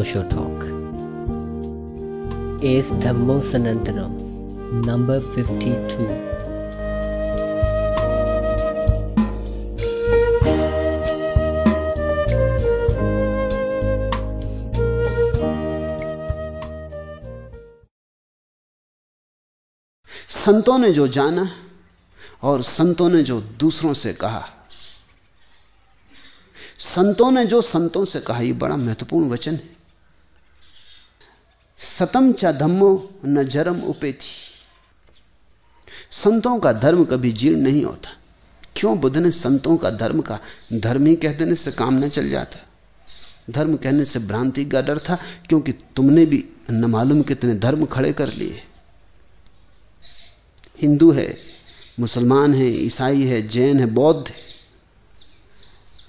Osho Talk. Es Dhammo Sanantanam, number 52. संतों ने जो जाना और संतों ने जो दूसरों से कहा संतों ने जो संतों से कहा यह बड़ा महत्वपूर्ण वचन है सतम चा धम्मो न जरम उपेथी संतों का धर्म कभी जीर्ण नहीं होता। क्यों? बुद्ध ने संतों का धर्म का, धर्म ही कह देने से काम न चल जाता। धर्म कहने से भ्रांति का डर था, क्योंकि तुमने भी न मालूम कितने धर्म खड़े कर लिए। हिंदू है, मुसलमान है, ईसाई है, जैन है, बौद्ध है।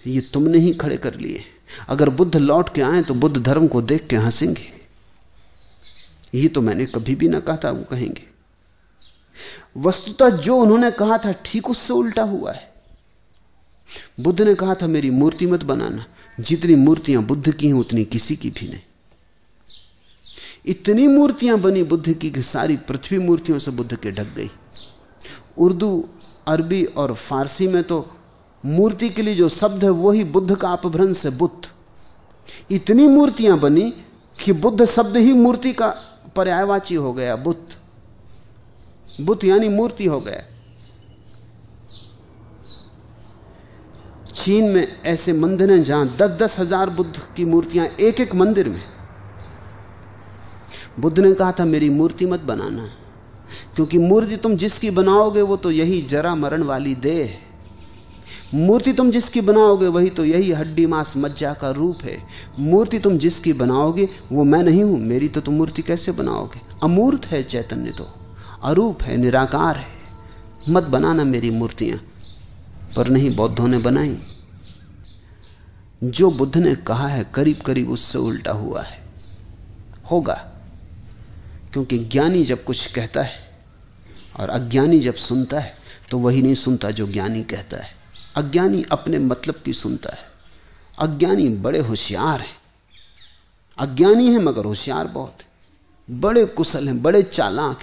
ये तुमने ही खड़े कर लिए। अगर बुद्ध लौट के आए तो बुद्ध धर्म को देख के हंसेंगे। ये तो मैंने कभी भी ना कहा था, वो कहेंगे। वस्तुतः जो उन्होंने कहा था, ठीक उससे उल्टा हुआ है। बुद्ध ने कहा था, मेरी मूर्ति मत बनाना। जितनी मूर्तियाँ बुद्ध की हैं, उतनी किसी की भी नहीं। इतनी मूर्तियाँ बनी बुद्ध की कि सारी पृथ्वी मूर्तियों से बुद्ध के ढक गई। उर्दू, अरबी और फारसी में तो मूर्ति के लिए जो शब्द है, वही बुद्ध का अपभ्रंश है, बुद्ध। इतनी मूर्तियाँ बनी कि बुद्ध शब्द ही मूर्ति का पर्यायवाची हो गया बुद्ध बुद्ध यानी मूर्ति हो गया। चीन में ऐसे मंदिर हैं जहाँ दस दस हज़ार बुद्ध की मूर्तियाँ एक एक मंदिर में। बुद्ध ने कहा था, मेरी मूर्ति मत बनाना, क्योंकि मूर्ति तुम जिसकी बनाओगे वो तो यही जरा मरण वाली देह है। मूर्ति तुम जिसकी बनाओगे, वही तो यही हड्डी मांस मज्जा का रूप है। मूर्ति तुम जिसकी बनाओगे, वो मैं नहीं हूँ, मेरी तो तुम मूर्ति कैसे बनाओगे? अमूर्त है चैतन्य तो अरूप है, निराकार है। मत बनाना मेरी मूर्तियाँ, पर नहीं बौद्धों ने बनाई। जो बुद्ध ने कहा है करीब करीब उससे उल्टा हुआ है। होगा, क्योंकि ज्ञानी जब कुछ कहता है, और अज्ञानी जब सुनता है तो वही नहीं सुनता जो ज्ञानी कहता है। अज्ञानी अपने मतलब की सुनता है। अज्ञानी बड़े होशियार हैं। अज्ञानी है मगर होशियार बहुत है। बड़े कुशल हैं, बड़े चालाक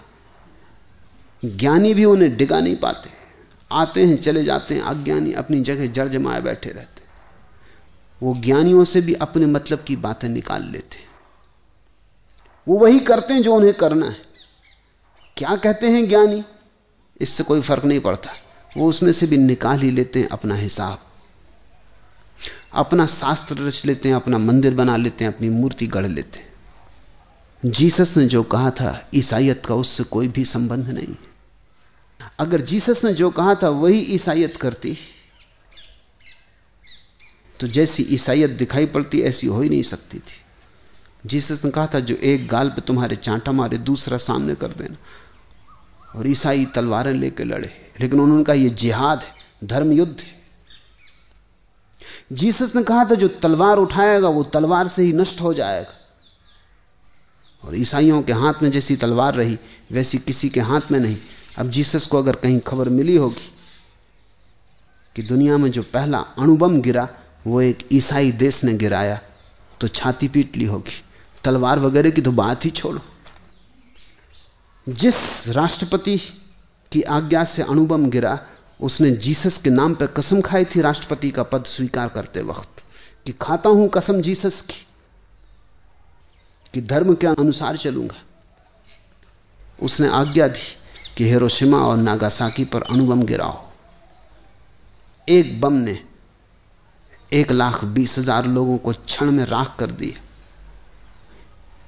ज्ञानी भी उन्हें डिगा नहीं पाते। आते हैं, चले जाते हैं, अज्ञानी अपनी जगह जड़ जमाए बैठे रहते वो ज्ञानियों से भी अपने मतलब की बातें निकाल लेते वो वही करते हैं जो उन्हें करना है। क्या कहते हैं ज्ञानी? इससे कोई फ़र्क नहीं पड़ता। वो उसमें से भी निकाल ही लेते हैं अपना हिसाब। अपना शास्त्र रच लेते हैं, अपना मंदिर बना लेते हैं, अपनी मूर्ति गढ़ लेते हैं। जीसस ने जो कहा था ईसाइत का उससे कोई भी संबंध नहीं। अगर जीसस ने जो कहा था, वही ईसाइत करती। तो जैसी ईसाइयत दिखाई पड़ती, ऐसी हो ही नहीं सकती थी। जीसस ने कहा था, जो एक गाल पे तुम्हारे चांटा मारे, दूसरा सामने कर देना। और ईसाई तलवारें लेकर लड़े। लेकिन उन्होंने कहा यह जिहाद है, धर्म युद्ध है. जीसस ने कहा था, जो तलवार उठाएगा, वो तलवार से ही नष्ट हो जाएगा। और ईसाइयों के हाथ में जैसी तलवार रही, वैसी किसी के हाथ में नहीं। अब जीसस को अगर कहीं खबर मिली होगी कि दुनिया में जो पहला अणुबम गिरा, वो एक ईसाई देश ने गिराया तो छाती पीट ली होगी। तलवार वगैरह की तो बात ही छोड़ो। जिस राष्ट्रपति की आज्ञा से अणुबम गिरा। उसने जीसस के नाम पर कसम खाई थी राष्ट्रपति का पद स्वीकार करते वक्त कि खाता हूँ कसम जीसस की, कि धर्म के अनुसार चलूँगा। उसने आज्ञा दी कि हिरोशिमा और नागासाकी पर अणुबम गिराओ। एक बम ने एक लाख बीस हज़ार लोगों को क्षण में राख कर दिया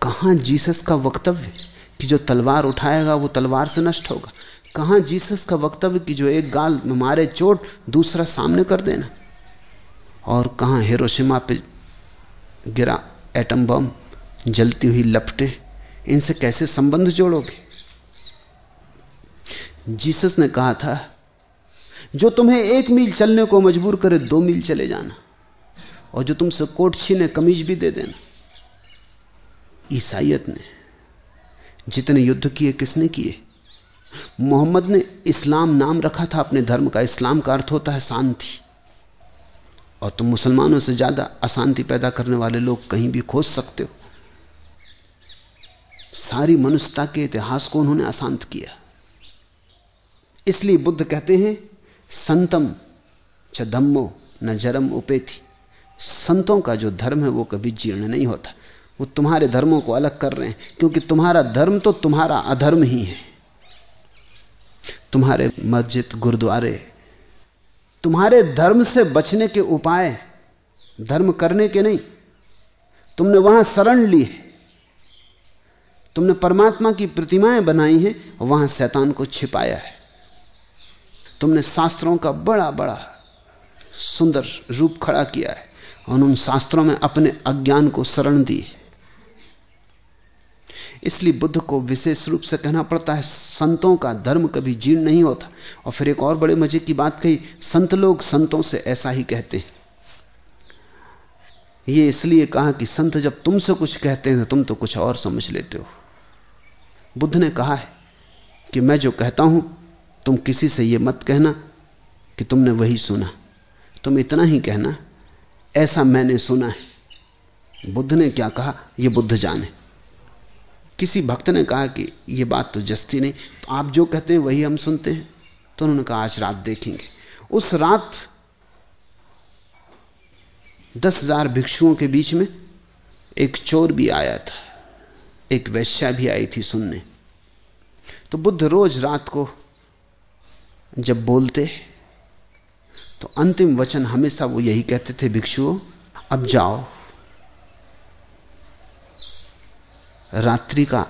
कहाँ जीसस का वक्तव्य कि जो तलवार उठाएगा वो तलवार से नष्ट होगा? कहाँ जीसस का वक्तव्य कि जो एक गाल में मारे चोट, दूसरा सामने कर देना? और कहाँ हिरोशिमा पे गिरा एटम बम, जलती हुई लपटे, इनसे कैसे संबंध जोड़ोगे? जीसस ने कहा था, जो तुम्हें एक मील चलने को मजबूर करे, दो मील चले जाना। और जो तुमसे कोट छीने, कमीज भी दे देना। ईसाइत ने जितने युद्ध किए, किसने किए? मोहम्मद ने इस्लाम नाम रखा था, अपने धर्म का। इस्लाम का अर्थ होता है शांति। और तुम मुसलमानों से ज़्यादा अशांति पैदा करने वाले लोग कहीं भी खोज सकते हो। सारी मनुष्यता के इतिहास को उन्होंने अशांत किया। इसलिए बुद्ध कहते हैं, संतम च धम्मो, न जरम उपेथी संतों का जो धर्म है, वो कभी जीर्ण नहीं होता। वो तुम्हारे धर्मों को अलग कर रहे हैं, क्योंकि तुम्हारा धर्म तो तुम्हारा अधर्म ही है। तुम्हारे मस्जिद, गुरुद्वारे, तुम्हारे धर्म से बचने के उपाय, धर्म करने के नहीं। तुमने वहाँ शरण ली है। तुमने परमात्मा की प्रतिमाएँ बनाई हैं, वहाँ शैतान को छिपाया है। तुमने शास्त्रों का बड़ा बड़ा सुंदर रूप खड़ा किया है, और उन शास्त्रों में अपने अज्ञान को शरण दी है। इसलिए बुद्ध को विशेष रूप से कहना पड़ता है, संतों का धर्म कभी जीर्ण नहीं होता। और फिर एक और बड़े मज़े की बात कही, संत लोग संतों से ऐसा ही कहते हैं। ये इसलिए कहा कि संत जब तुमसे कुछ कहते हैं तुम तो कुछ और समझ लेते हो। बुद्ध ने कहा है कि मैं जो कहता हूँ, तुम किसी से यह मत कहना कि तुमने वही सुना। तुम इतना ही कहना, ऐसा मैंने सुना है। बुद्ध ने क्या कहा? यह बुद्ध जाने। किसी भक्त ने कहा कि यह बात तो जस्ती नहीं तो आप जो कहते हैं वही हम सुनते हैं। तो उन्होंने कहा, आज रात देखेंगे। उस रात दस हज़ार भिक्षुओं के बीच में एक चोर भी आया था। एक वैश्या भी आई थी सुनने। तो बुद्ध रोज रात को जब बोलते तो अंतिम वचन हमेशा वो यही कहते थे, भिक्षुओं, अब जाओ। रात्रि का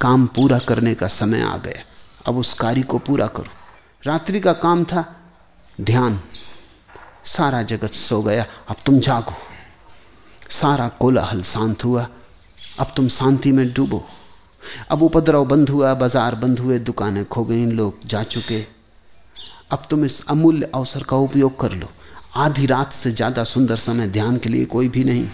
काम पूरा करने का समय आ गया। अब उस कार्य को पूरा करो। रात्रि का काम था, ध्यान। सारा जगत सो गया, अब तुम जागो। सारा कोलाहल शांत हुआ, अब तुम शांति में डूबो। अब उपद्रव बंद हुआ, बाज़ार बंद हुए, दुकानें खो गई, लोग जा चुके। अब तुम इस अमूल्य अवसर का उपयोग कर लो। आधी रात से ज़्यादा सुंदर समय ध्यान के लिए कोई भी नहीं।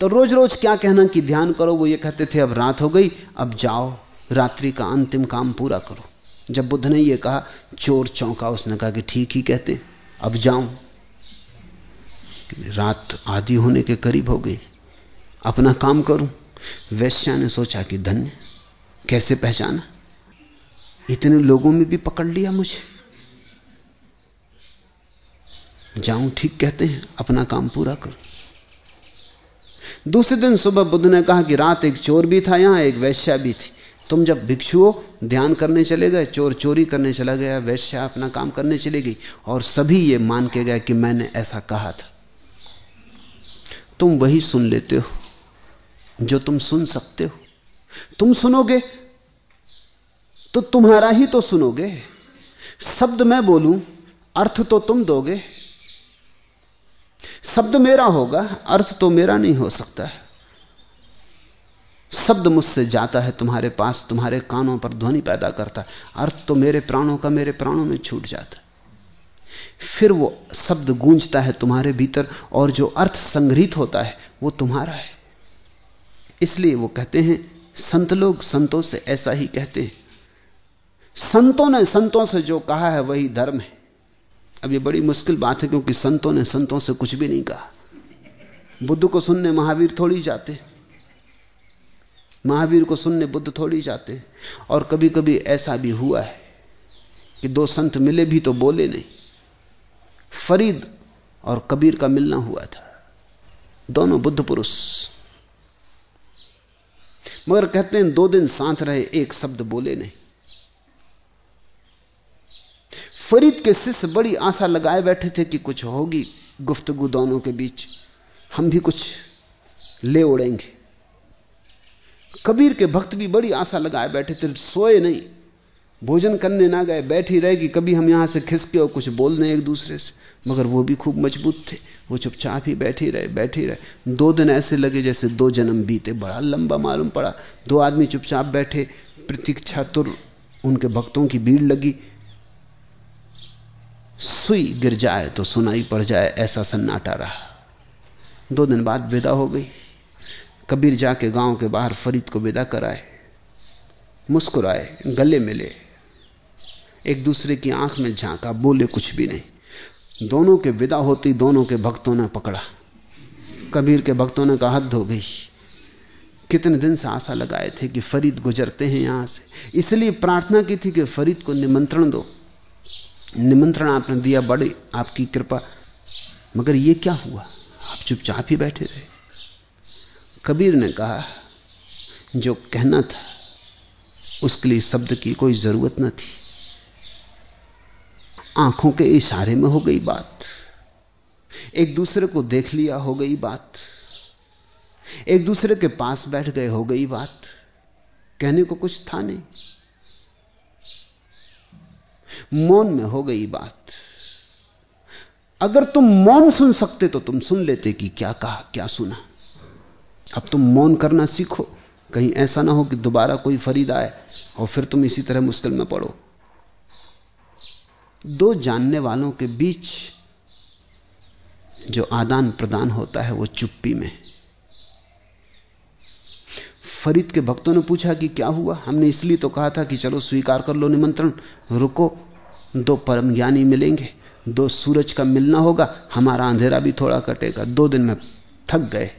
तो रोज रोज क्या कहना कि ध्यान करो, वो ये कहते थे, अब रात हो गई, अब जाओ, रात्रि का अंतिम काम पूरा करो। जब बुद्ध ने यह कहा, चोर चौंका, उसने कहा कि ठीक ही कहते अब जाऊँ रात आधी होने के करीब हो गई, अपना काम करूँ। वैश्या ने सोचा कि धन्य, कैसे पहचाना? इतने लोगों में भी पकड़ लिया मुझे। जाऊँ ठीक कहते हैं, अपना काम पूरा करूँ। दूसरे दिन सुबह बुद्ध ने कहा कि रात एक चोर भी था, यहाँ एक वैश्या भी थी। तुम जब भिक्षुओं ध्यान करने चले गए, चोर चोरी करने चला गया, वैश्या अपना काम करने चली गई, और सभी ये मान के गए कि मैंने ऐसा कहा था। तुम वही सुन लेते हो, जो तुम सुन सकते हो। तुम सुनोगे तो तुम्हारा ही तो सुनोगे। शब्द मैं बोलूँ, अर्थ तो तुम दोगे। शब्द मेरा होगा, अर्थ तो मेरा नहीं हो सकता है। शब्द मुझसे जाता है, तुम्हारे पास, तुम्हारे कानों पर ध्वनि पैदा करता है। अर्थ तो मेरे प्राणों का मेरे प्राणों में छूट जाता है। फिर वो शब्द गूंजता है तुम्हारे भीतर और जो अर्थ संग्रहित होता है, वो तुम्हारा है। इसलिए वो कहते हैं, संत लोग संतों से ऐसा ही कहते हैं। संतों ने संतों से जो कहा है, वही धर्म है। अब ये बड़ी मुश्किल बात है क्योंकि संतों ने संतों से कुछ भी नहीं कहा। बुद्ध को सुनने महावीर थोड़ी जाते। महावीर को सुनने बुद्ध थोड़ी जाते। और कभी कभी ऐसा भी हुआ है कि दो संत मिले भी तो बोले नहीं। फरीद और कबीर का मिलना हुआ था। दोनों बुद्ध पुरुष। मगर कहते हैं दो दिन साथ रहे, एक शब्द बोले नहीं। फरीद के शिष्य बड़ी आशा लगाए बैठे थे कि कुछ होगी गुफ्तगु दोनों के बीच। हम भी कुछ ले उड़ेंगे। कबीर के भक्त भी बड़ी आशा लगाए बैठे थे, सोए नहीं। भोजन करने ना गए, बैठी रहेगी। कभी हम यहाँ से खिसके और कुछ बोल दें एक दूसरे से। मगर वो भी खूब मज़बूत थे। वो चुपचाप ही बैठी रहे बैठी रहे। दो दिन ऐसे लगे जैसे दो जन्म बीते। बड़ा लंबा मालूम पड़ा। दो आदमी चुपचाप बैठे। प्रतीक्षा तुर उनके भक्तों की भीड़ लगी। सुई गिर जाए तो सुनाई पड़ जाए, ऐसा सन्नाटा रहा। दो दिन बाद विदा हो गई। कबीर जाके गाँव के बाहर फरीद को विदा कराए। मुस्कुराए, गले मिले। एक दूसरे की आँख में झांका, बोले कुछ भी नहीं। दोनों के विदा होती, दोनों के भक्तों ने पकड़ा। कबीर के भक्तों ने कहा, हद हो गई। कितने दिन से आशा लगाए थे कि फरीद गुजरते हैं यहाँ से। इसलिए प्रार्थना की थी कि फरीद को निमंत्रण दो। निमंत्रण आपने दिया, बड़ी आपकी कृपा। मगर ये क्या हुआ? आप चुपचाप ही बैठे रहे। कबीर ने कहा, जो कहना था, उसके लिए शब्द की कोई ज़रूरत न थी। आँखों के इशारे में हो गई बात। एक दूसरे को देख लिया हो गई बात। एक दूसरे के पास बैठ गए हो गई बात। कहने को कुछ था नहीं। मौन में हो गई बात। अगर तुम मौन सुन सकते तो तुम सुन लेते कि क्या कहा, क्या सुना। अब तुम मौन करना सीखो। कहीं ऐसा ना हो कि दोबारा कोई फरीद आए और फिर तुम इसी तरह मुश्किल में पड़ो। दो जानने वालों के बीच जो आदान प्रदान होता है वो चुप्पी में। फरीद के भक्तों ने पूछा कि क्या हुआ? हमने इसलिए तो कहा था कि चलो स्वीकार कर लो निमंत्रण, रुको। दो परम ज्ञानी मिलेंगे, दो सूरज का मिलना होगा, हमारा अंधेरा भी थोड़ा कटेगा। दो दिन में थक गए।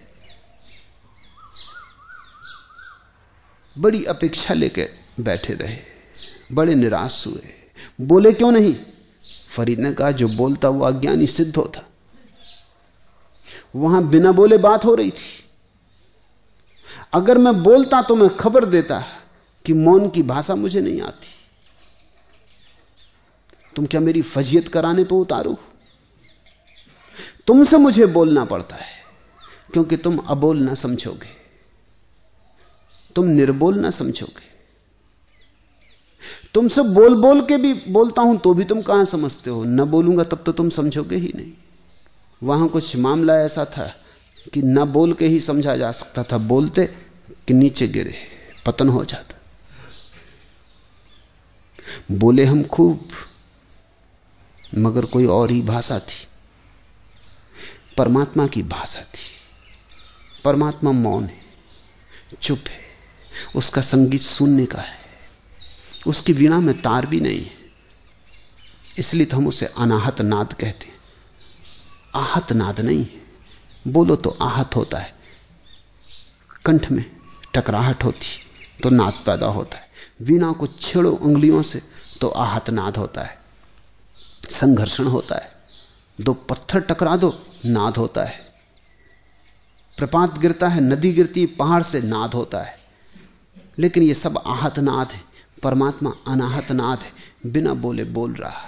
बड़ी अपेक्षा लेके बैठे रहे। बड़े निराश हुए। बोले क्यों नहीं? फरीद ने कहा, जो बोलता वो अज्ञानी सिद्ध होता। वहाँ बिना बोले बात हो रही थी। अगर मैं बोलता तो मैं खबर देता कि मौन की भाषा मुझे नहीं आती। तुम क्या मेरी फजियत कराने पर उतारो? तुमसे मुझे बोलना पड़ता है, क्योंकि तुम अबोल ना समझोगे। तुम निर्बोल ना समझोगे। तुमसे बोल बोल के भी बोलता हूँ तो भी तुम कहाँ समझते हो? न बोलूँगा तब तो तुम समझोगे ही नहीं। वहाँ कुछ मामला ऐसा था कि न बोल के ही समझा जा सकता था, बोलते कि नीचे गिरे, पतन हो जाता। बोले हम खूब मगर कोई और ही भाषा थी। परमात्मा की भाषा थी। परमात्मा मौन है, चुप है, उसका संगीत सुनने का है। उसकी वीणा में तार भी नहीं है। इसलिए तो हम उसे अनाहत नाद कहते हैं। आहत नाद नहीं है। बोलो तो आहत होता है। कंठ में टकराहट होती तो नाद पैदा होता है। वीणा को छेड़ो उंगलियों से तो आहत नाद होता है। संघर्षण होता है। दो पत्थर टकरा दो, नाद होता है। प्रपात गिरता है, नदी गिरती, पहाड़ से नाद होता है। लेकिन ये सब आहत नाद है, परमात्मा अनाहत नाद है, बिना बोले बोल रहा।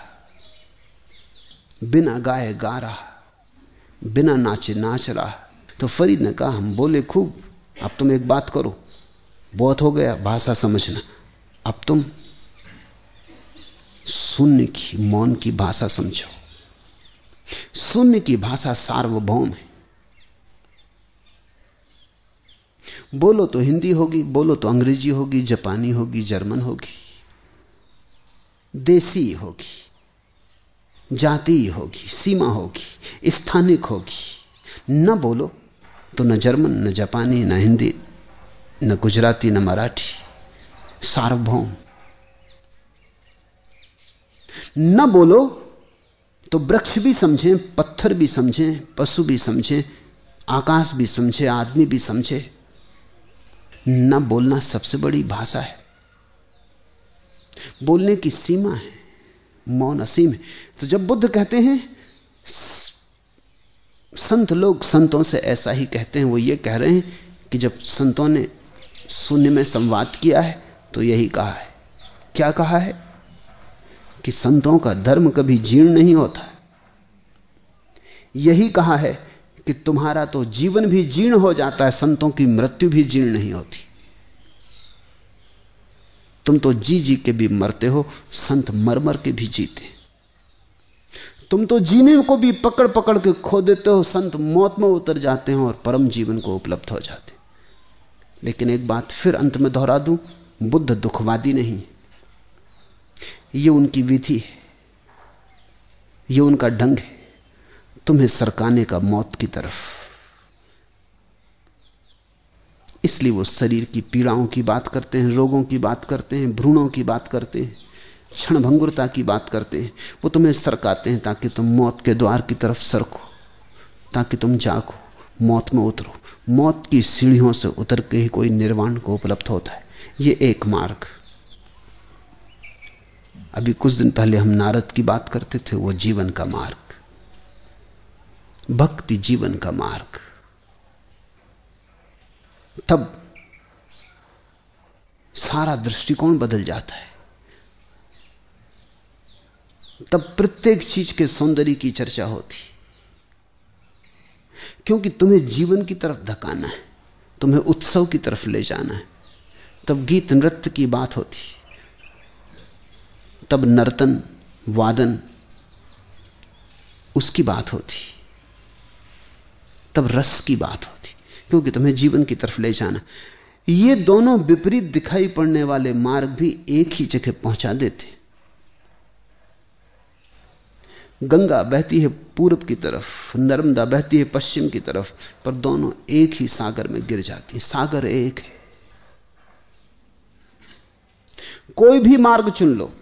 बिना गाए गा रहा, बिना नाचे नाच रहा। तो फरीद ने कहा, हम बोले खूब, अब तुम एक बात करो, बहुत हो गया, भाषा समझना। अब तुम शून्य की मौन की भाषा समझो। शून्य की भाषा सार्वभौम है। बोलो तो हिंदी होगी, बोलो तो अंग्रेज़ी होगी, जापानी होगी, जर्मन होगी, देसी होगी, जाति होगी, सीमा होगी, स्थानिक होगी। न बोलो तो न जर्मन, न जापानी, न हिंदी, न गुजराती, न मराठी, सार्वभौम। न बोलो तो वृक्ष भी समझें, पत्थर भी समझें, पशु भी समझें, आकाश भी समझे, आदमी भी समझे। न बोलना सबसे बड़ी भाषा है। बोलने की सीमा है, मौन असीम है। तो जब बुद्ध कहते हैं, संत लोग संतों से ऐसा ही कहते हैं, वो ये कह रहे हैं कि जब संतों ने शून्य में संवाद किया है तो यही कहा है। क्या कहा है? कि संतों का धर्म कभी जीर्ण नहीं होता। यही कहा है कि तुम्हारा तो जीवन भी जीर्ण हो जाता है, संतों की मृत्यु भी जीर्ण नहीं होती। तुम तो जी जी के भी मरते हो, संत मर मर के भी जीते। तुम तो जीने को भी पकड़ पकड़ के खो देते हो, संत मौत में उतर जाते हैं और परम जीवन को उपलब्ध हो जाते। लेकिन एक बात फिर अंत में दोहरा दूँ, बुद्ध दुखवादी नहीं। ये उनकी विधि है। ये उनका ढंग है। तुम्हें सरकाने का मौत की तरफ़। इसलिए वो शरीर की पीड़ाओं की बात करते हैं, रोगों की बात करते हैं, भ्रूणों की बात करते हैं, क्षणभंगुरता की बात करते हैं। वो तुम्हें सरकाते हैं ताकि तुम मौत के द्वार की तरफ़ सरको, ताकि तुम जागो, मौत में उतरो। मौत की सीढ़ियों से उतर के ही कोई निर्वाण को उपलब्ध होता है। यह एक मार्ग। अभी कुछ दिन पहले हम नारद की बात करते थे, वो जीवन का मार्ग। भक्ति जीवन का मार्ग। तब सारा दृष्टिकोण बदल जाता है। तब प्रत्येक चीज़ के सौंदर्य की चर्चा होती। क्योंकि तुम्हें जीवन की तरफ़ धकाना है, तुम्हें उत्सव की तरफ़ ले जाना है, तब गीत नृत्य की बात होती। तब नर्तन, वादन, उसकी बात होती। तब रस की बात होती, क्योंकि तुम्हें जीवन की तरफ़ ले जाना। ये दोनों विपरीत दिखाई पड़ने वाले मार्ग भी एक ही जगह पहुँचा देते। गंगा बहती है पूर्व की तरफ़, नर्मदा बहती है पश्चिम की तरफ़, पर दोनों एक ही सागर में गिर जाती है। सागर एक है। कोई भी मार्ग चुन लो।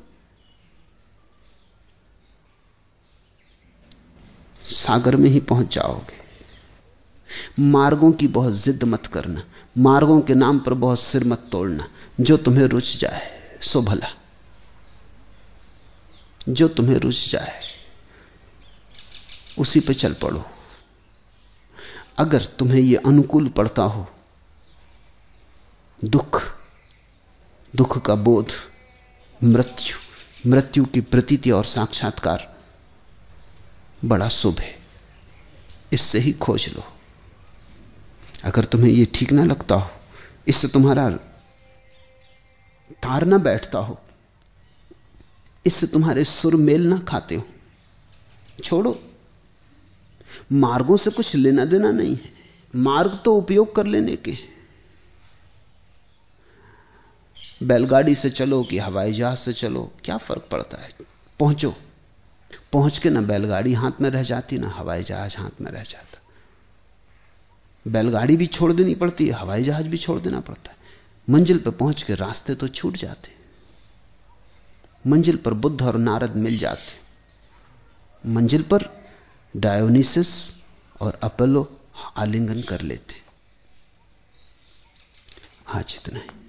सागर में ही पहुँच जाओगे। मार्गों की बहुत जिद मत करना, मार्गों के नाम पर बहुत सिर मत तोड़ना। जो तुम्हें रुच जाए, सो भला। जो तुम्हें रुच जाए, उसी पर चल पड़ो। अगर तुम्हें यह अनुकूल पड़ता हो, दुख दुख का बोध, मृत्यु मृत्यु की प्रतीति और साक्षात्कार बड़ा शुभ है। इससे ही खोज लो। अगर तुम्हें यह ठीक ना लगता हो, इससे तुम्हारा तार ना बैठता हो, इससे तुम्हारे सुर मेल ना खाते हो। छोड़ो। मार्गों से कुछ लेना देना नहीं है। मार्ग तो उपयोग कर लेने के बैलगाड़ी से चलो कि हवाई जहाज़ से चलो, क्या फ़र्क पड़ता है? पहुंचो। पहुँच के ना बैलगाड़ी हाथ में रह जाती, ना हवाई जहाज़ हाथ में रह जाता। बैलगाड़ी भी छोड़ देनी पड़ती है हवाई जहाज़ भी छोड़ देना पड़ता है। मंजिल पर पहुँच के रास्ते तो छूट जाते। मंजिल पर बुद्ध और नारद मिल जाते। मंजिल पर डायोनिसिस और अपोलो आलिंगन कर लेते। आज इतना ही।